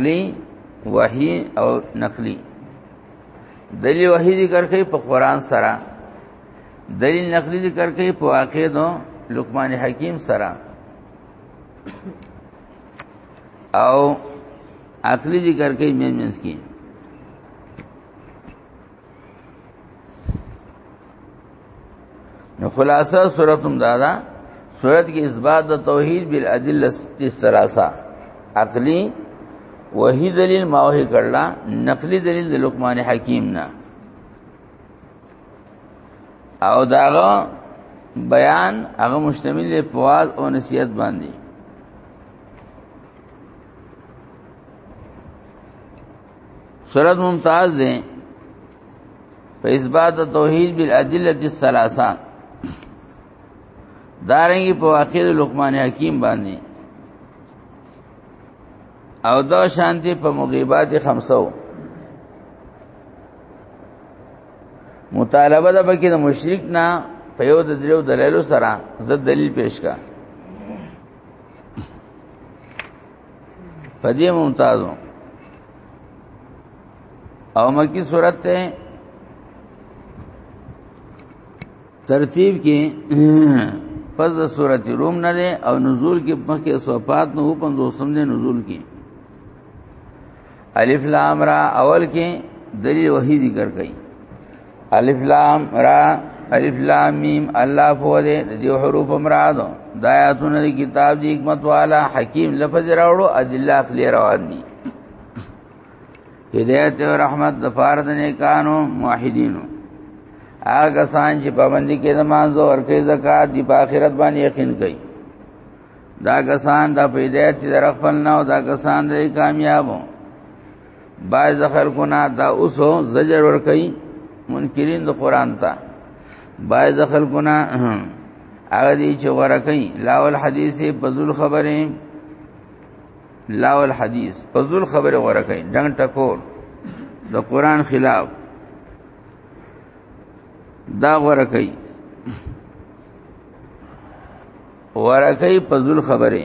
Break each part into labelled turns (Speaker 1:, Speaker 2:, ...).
Speaker 1: علی وحی او نقلی دلیل وحی ذکر کوي په قران سره دلیل نقلی ذکر کوي په واقع دو لقمان حکیم سره او عقلی ذکر کوي مینس کی نو خلاصه صورت هم دادا صورت کې اثبات د توحید بالادله الثلاثه عقلی وحی دلیل ماوه کړلا نقلی دلیل د لقمان حکیم نه او داغه بیان هغه مشتمل دی په واز او نصیحت باندې صورت ممتاز ده په اثبات توحید بالادله الثلاثه دارنګي په واقع لقمان حکیم باندې او دا شانتی په مغیبات خمسو مطالبه ده پکې د مشرک نه په یو د دریو دلایلو سره زه دلیل پیش کا پدې ممتازو او مکی صورت ته ترتیب کې پس د صورت روم نه ده او نزول کې مخکې صفات نو 500 نه نزول کې الف لام را اول کې دلیل وحی ذکر کړي الف لام را الف لام میم الله فو دې د دې حروف مرادو د آیاتونو د کتاب دی حکمت والا حکیم لفظ راوړو ادله اخلي روان دي هدایت او رحمت د فرد نه کانو موحدینو هغه سان چې پابندي کې نماز او ورکه زکات دی په آخرت باندې یقین کوي دا کسان دا پیدا چې در خپل نه او دا کسان دې کامیابو باز خلقنا دا اوسو زجر ور کوي منکرین د قران ته باز خلقنا هغه دې چې ور کوي لاول حدیث په ذل خبره لاول حدیث په ذل خبره ور کوي ډنګ ټکور د قران خلاف دا ور کوي ورکی پزول خبره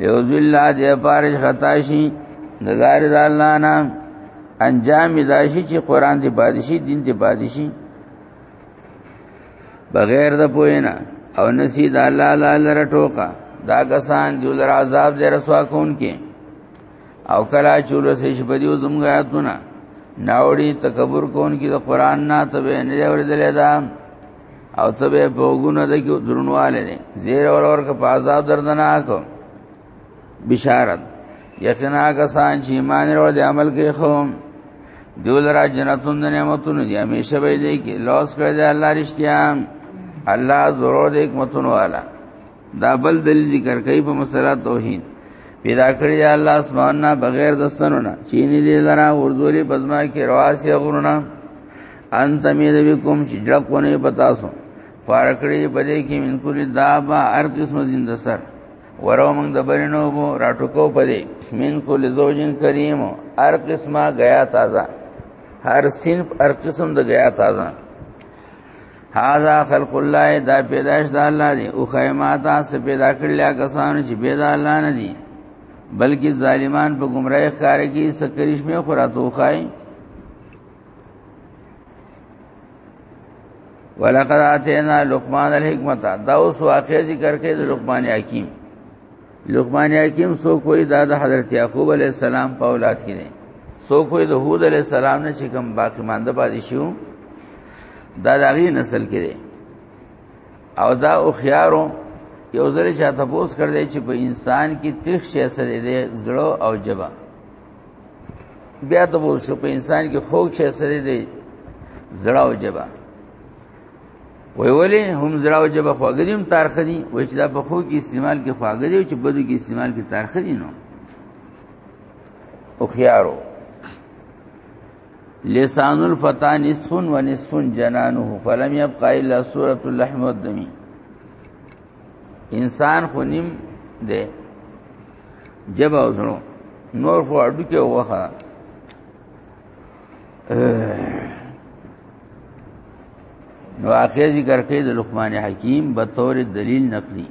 Speaker 1: یو ذل دی پارش خطا شي نګار د الله نه انجام داشي چې قران دی بادشي دین دی بادشي بغیر د پوینا او نسی د الله لاله رټوکا دا کسان دی ولر عذاب دی رسوا کون کې او کلا چور سه شپدیو زمګه آیاتونه ناوړي تکبر کون کې د قران نه ته نه اورېدل دا او ته به بوګونه د کې درنواله نه زیر اور اور کا پازاب دردناک بشارت یقینا کسان چې ایمان ور دي عمل کوي خو دیول را جنتون د نعمتونو دي همیشه به دې کې لوس کړی دی الله رښتیا الله ضرور دې حکمتونو والا دا بل دل ذکر کوي په مسله توحید پیدا کړی دی الله اسمان نه بغیر دستنو نه چینی دې لرا ورزوري بزما کې رواسی غرونه انت میر بكم چې جړک ونه پتاسو فارکړې بلې کې من کل دابا هر قسم زند سر ورو موږ د برینو بو راټکو پدې من کل زوجین کریم هر قسمه غیا تازه هر صنف هر قسم د غیا تازه هاذا خلق الله دا پیدائش د الله دی او خیمات اس پیدا کړل کسان چې پیدا الله نه دي بلکې ظالمان په گمراهی ښکار کې سکرشمه خوراتو خای ولقد اتینا لقمان الحکمت دا اوس واقع ذکر کړي د لقمان حکیم لقمان حکیم سو کوئی دا د حضرت یعقوب علی السلام په اولاد کې نه سو کوئی د هود علی السلام نه چې کوم باقی مانده پاتې شو دا د هغه نسل کې دی او دا او خيارو یو ځل چې تاسو کړی چې په انسان کې تریخ شې سره دی زړه او جبا بیا ته بول شو په انسان کې خوږ شي سره دی زړه او جبا وی ولی هم زړه او جبا خواږه دي هم تارخ دي وای چې دا په خو کې استعمال کې خواږه دي چې بدو کې استعمال کې تارخ دي نو او خيارو لسان الفتى نصف ونصف جنانه فلم يبقى الا سوره اللحم والدم انسان خو نیم دی جب او زړه نور خو اډو کې وخه نو اخر ذکر کې د لقمان حکیم به تور دلیل نقلی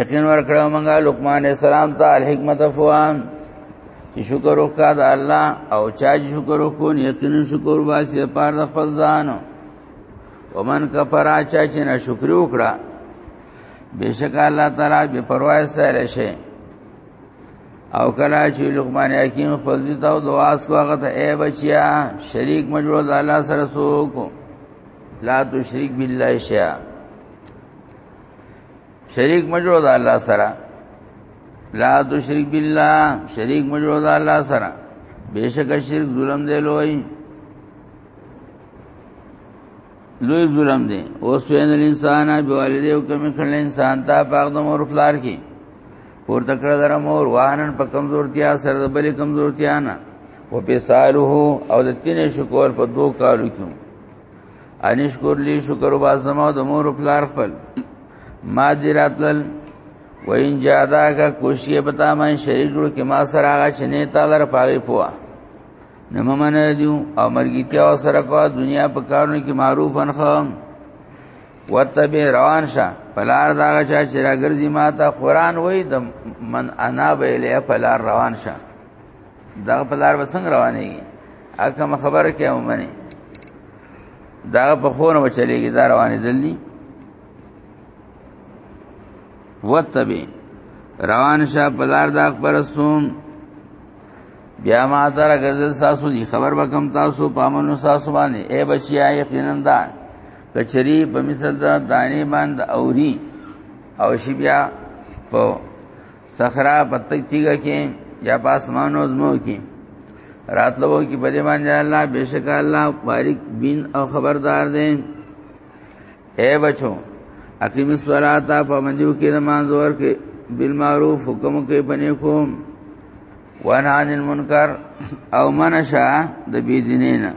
Speaker 1: یقین ور کړو مونږه لقمان السلام ته الحکمت فوان چې شکر وکړه د الله او چا شکر وکړو یقینا شکر واسي پر خپل ځانو ومن کفر چا چې نه شکر وکړه بشک الله تعالی به پروا سره شي او کله چې لقمان حکیم خپل دې ته دواس کوغه ته اے بچیا شریک مجرد الله سره سوک لا تشریک بالله شیا شریک مجرد الله سره لا تشریک بالله شریک مجرد الله سره بشک شرک ظلم دی لوی لوی ظلم دی اوس وین الانسان بوالدی او کمی کړل انسان ته پاک د مور فلار کی پور تکړه در مور وانن په کمزورتیا سره د بلې کمزورتیا نه او په سالو او د تینې شکر په دوه کالو کې انشکر لی شکر با زما د مور فلار خپل ما دی راتل و ان جادا کا کوشی بتا ما شریک ور کې ما سره هغه چنه تعالی را پاغي پوا نه ممنه دي او مرګتیا سره کو دنیا په کارونو کې معروف انخم وتبه روان شه پلار دا چا چې راګرځي ما ته قران وای د من انا ویلې پلار روان شه دا پلار وسنګ رواني اکه خبره کې ومنه دا په خونه وچلېږي دا روانې دلی وتبه روان شه پلار دا پر سوم بیا ما ته راګرځل تاسو دي خبر وکم تاسو پامنو تاسو باندې اے بچیا یقینا دا کچری په مثال دا دانه باندې اوري او شی بیا په صخره پتک تیګه کې یا پاسمان او زمو کې راتلو کې په دې باندې الله بشک الله بارک بین او خبردار دی اے بچو اقیم الصلاۃ پابندیو کې نماز ور کې بالمعروف حکم کې بنې کوم وران المنکر او منشا د بی دینینا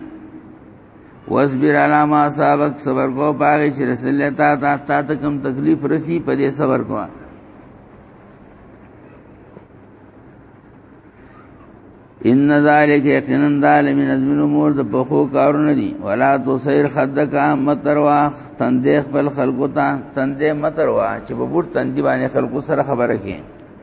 Speaker 1: واصبر علی ما سابق صبر کو پاګه چې رسول الله تا تا تا ته کم تکلیف رسی په دې صبر کو ان ذالک یقینا ظالم من ازمن امور د پخو کارونه دي ولا تو سیر خدک متر وا تندې خپل خلقو ته تندې متر وا چې ببور تندې باندې خلقو سره خبره کړي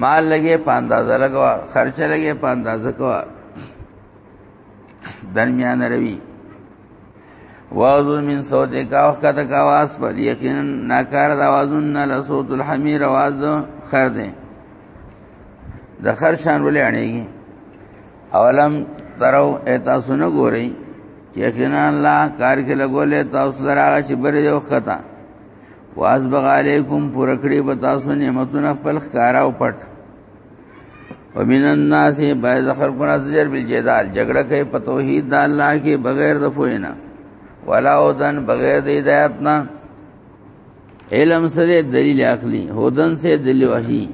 Speaker 1: مال لګې په اندازه لګوا خرچ لګې په اندازه کوا درمیان روي واذو من صوت کا وخت کا کا واس پر یقینا ناکار د اوازون نه لصوت الحمیر आवाज خر دې د خر شان ولې اړېږي اولم ترو ایتا سن ګورئ یقینا الله کار کې لګولې تاسو درا چې بر یو خطا واسبغ علیکم پر کړی په تاسو نعمتونه خپل ښکارا او پټ ومن الناس بعض خلقنا زجر بالجدال جګړه کوي په توحید د الله کې بغیر د پوینا ولا اودن بغیر د ہدایت نه علم سره دلیل عقلی هودن سره دلیل وحی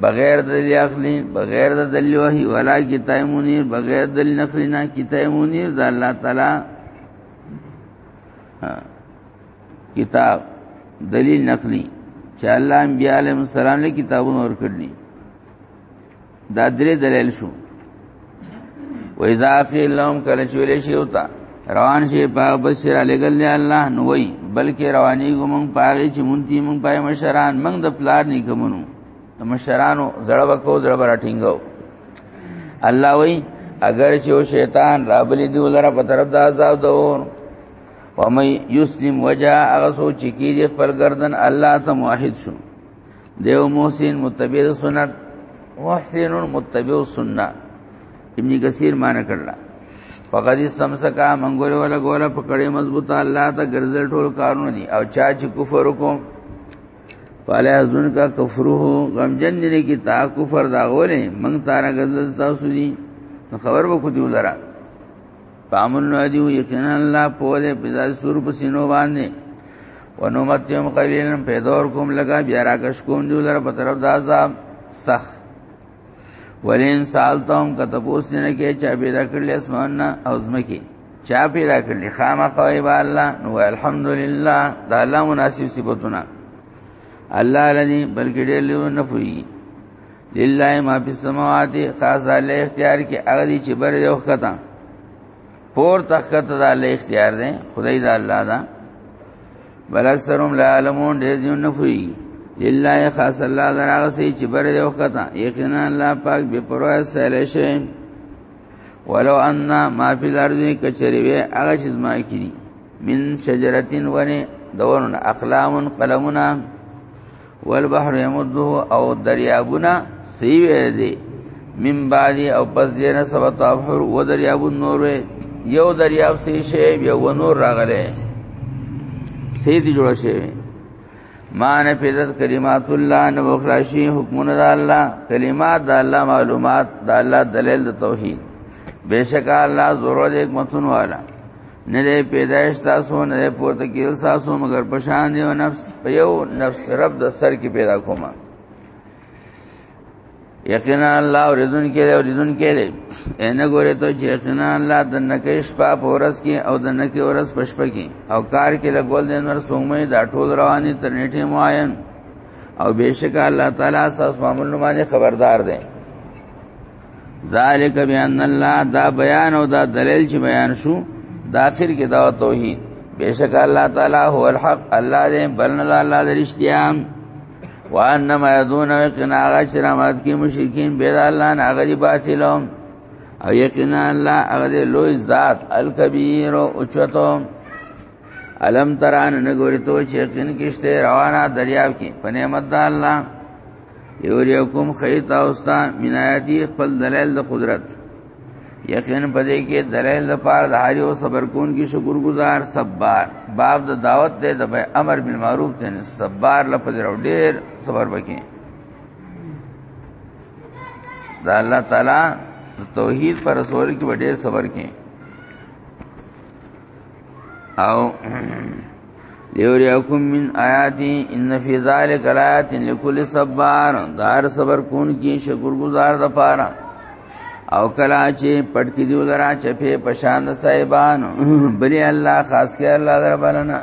Speaker 1: بغیر د دلیل عقلی بغیر د دلیل وحی ولا کتاب منیر بغیر د دلیل نقلی نه کتاب منیر د الله تعالی کتاب دلیل نقلی چې الله انبیاء علیهم السلام له کتابونو ورکړنی دا درې دلیل شو و اذا قیل لهم کله چې ویل شي وتا روان شي په بشیر لګل نه الله نو وای بلکې رواني ګم پاره چې مونتی مون پای مشران موږ د پلار نه کومنو د مشرانو زړه وکاو زړه برا ټینګو الله وای اگر چې شیطان رابلی دی ولر په طرف د عذاب دور ومن یسلم وجا هغه سوچ کی د خپل گردن الله ته موحد شو دیو محسن متبع سنت محسن متبع سنت ابن کثیر معنی کړل فقد استمسکا منګول ولا ګولا پکړې مضبوطه الله ته ګرځل ټول کارونه دي او چا چې کفر وکړ فاله ازن کا کفره غمجن دي کی تا کفر دا غولې منګ تارا ګرځل تاسو دي خبر وکړو دی ولرا پامن نو دیو یقینا الله په دې په ځای سور په سینو باندې ونومتیم قلیلا پیدور کوم لگا بیا راکش کوم دیو لره په طرف د عذاب سخ ولین سالتم کته پوسنه کې چا پیدا کړل اسمان او زمکه چا پیدا کړل خامخوي با الله نو الحمدلله دا الله مناسب صفاتونه الله لنی بلکې ډېر لیو نه پوي لله ما فی السماوات خاص له اختیار کې هغه دي چې بر یو خطا پور تخت دا له اختیار دی خدای دا الله دا بل اکثرهم لا علمون دې دیو نه فوی لله خاص الله دراغه سي چې بر یو خطا یقینا الله پاک به پروا سره شي ولو ان ما فی الارض کچری وی هغه چې زما کړي من شجرتین ونه دورن اقلام قلمنا والبحر يمده او دریابونه سی ویل دی من بعد او پس دینه سبت ابحر و دریاب نور وی یو دریاب سی شی بیا و نور راغله سی دی جوړ شی ما نه پیدت کلمات الله نه بخلاشی حکمونه د الله کلمات د الله معلومات د الله دلیل د توحید بیشک الله زور د حکمتون والا نه دی پیدایش تاسو نه دی پورته کېدل تاسو مګر په شان دی نفس په یو نفس رب د سر کې پیدا کوما یقینا الله اوریدون کې دی اوریدون کې دی ان ګوره ته چې یقینا الله د نکې شپه په ورځ کې او د نکې ورځ په شپه کې او کار کې د ګول دین ور سومې دا ټول رواني تر نیټه معین او بهشکه الله تعالی اساس معمول باندې خبردار دی ذالک بیان الله دا بیان او دا دلیل چې بیان شو دا اخر کې دا توحید بیشک الله تعالی هو الحق الله دې بلن الله دې رښتیا وانما يدون وقنا غشر مات کی مشرکین بيد الله نه غدي باطلهم او یقینا الله هغه لوی ذات الکبیر او اوچتو علم تران نه ګوري ته چې یقین کېشته روانه دریاب کې په نعمت د الله یوریکم خیت اوستا من آیاتی خپل دلائل د قدرت یقین پدې کې دلائل د پاره د هاري او صبر کون کې شکر گزار صبر باب د دعوت ته د امر بالمعروف ته صبر لپاره ډېر ډېر صبر وکې دا الله تعالی د توحید پر رسول کې ډېر صبر کې او لیوریکم من آیاتی ان فی ذلک آیات لکل صبار دار صبر کون کی شکر گزار د پاره او کلا چې پټ کې دی ولرا چپه پشان صاحبان بلی الله خاص کې الله در بلنا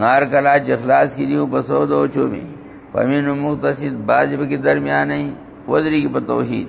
Speaker 1: نار کلا چې خلاص کې دیو بسو دو چوبي پمن مقتصد باجب کې درمیانې ودری کې په توحید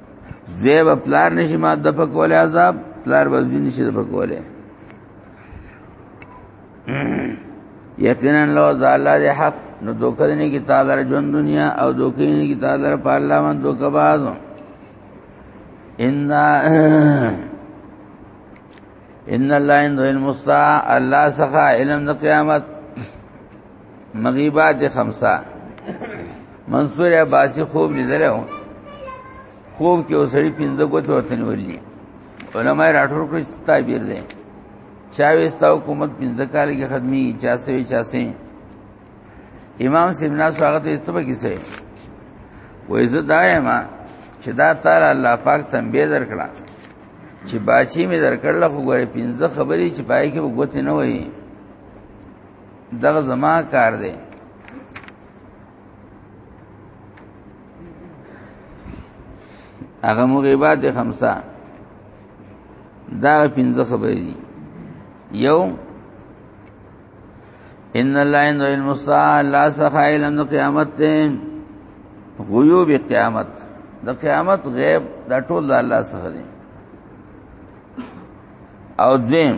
Speaker 1: زوی به پلار نشي ما د پکول عذاب پلار به زوی نشي د پکول یقینا لو زالا د حق نو دوکه نه کی تعالی جون دنیا او دوکه نه کی تعالی په الله من دوکه باز ان ان الله عند المستع الله سخا علم د قیامت مغیبات خمسه منصور عباسی خوب لیدل و خوب کې وسړي پنځه ګوت ورته نیولې علماء راټول کړی تعبیر دی چا وستا حکومت پنځه کال کې ختمي چا سوي چا سي امام سیمنا سواغت یې تبه کیسه وې زه دایما چې دا تعالی الله پاک تنبیه درکړه چې باچی می درکړل خو ګوره پنځه خبرې چې پای کې وګوت نه وایي دغه زما کار دی هغه مغیبات خمسه دا پنځه خبرې دي یو ان الله عند المصا لا سخائل ان قیامت ته غیوب قیامت د قیامت غیب د ټول د الله سره دي او دیم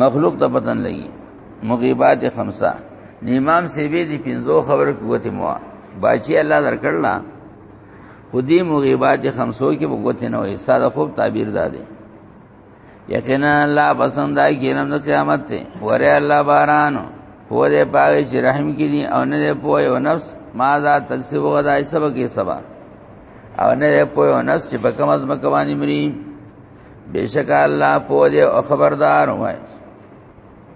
Speaker 1: مخلوق ته پتن لګي مغیبات خمسه امام سیبی دی پنځو خبر قوت مو باچی الله درکړلا خودی مغیبات خمسو کې قوت نه وي ساده خوب تعبیر داده یقینا الله پسند آی کینم د قیامت ته وره الله باران هو دې پاره چې رحم کړي او نه دې پوي او نفس ما ذا تکسب غدا سبا کې سبا او نه دې پوي او نفس چې په کوم ځمکه باندې مري بشک الله په دې خبردار وای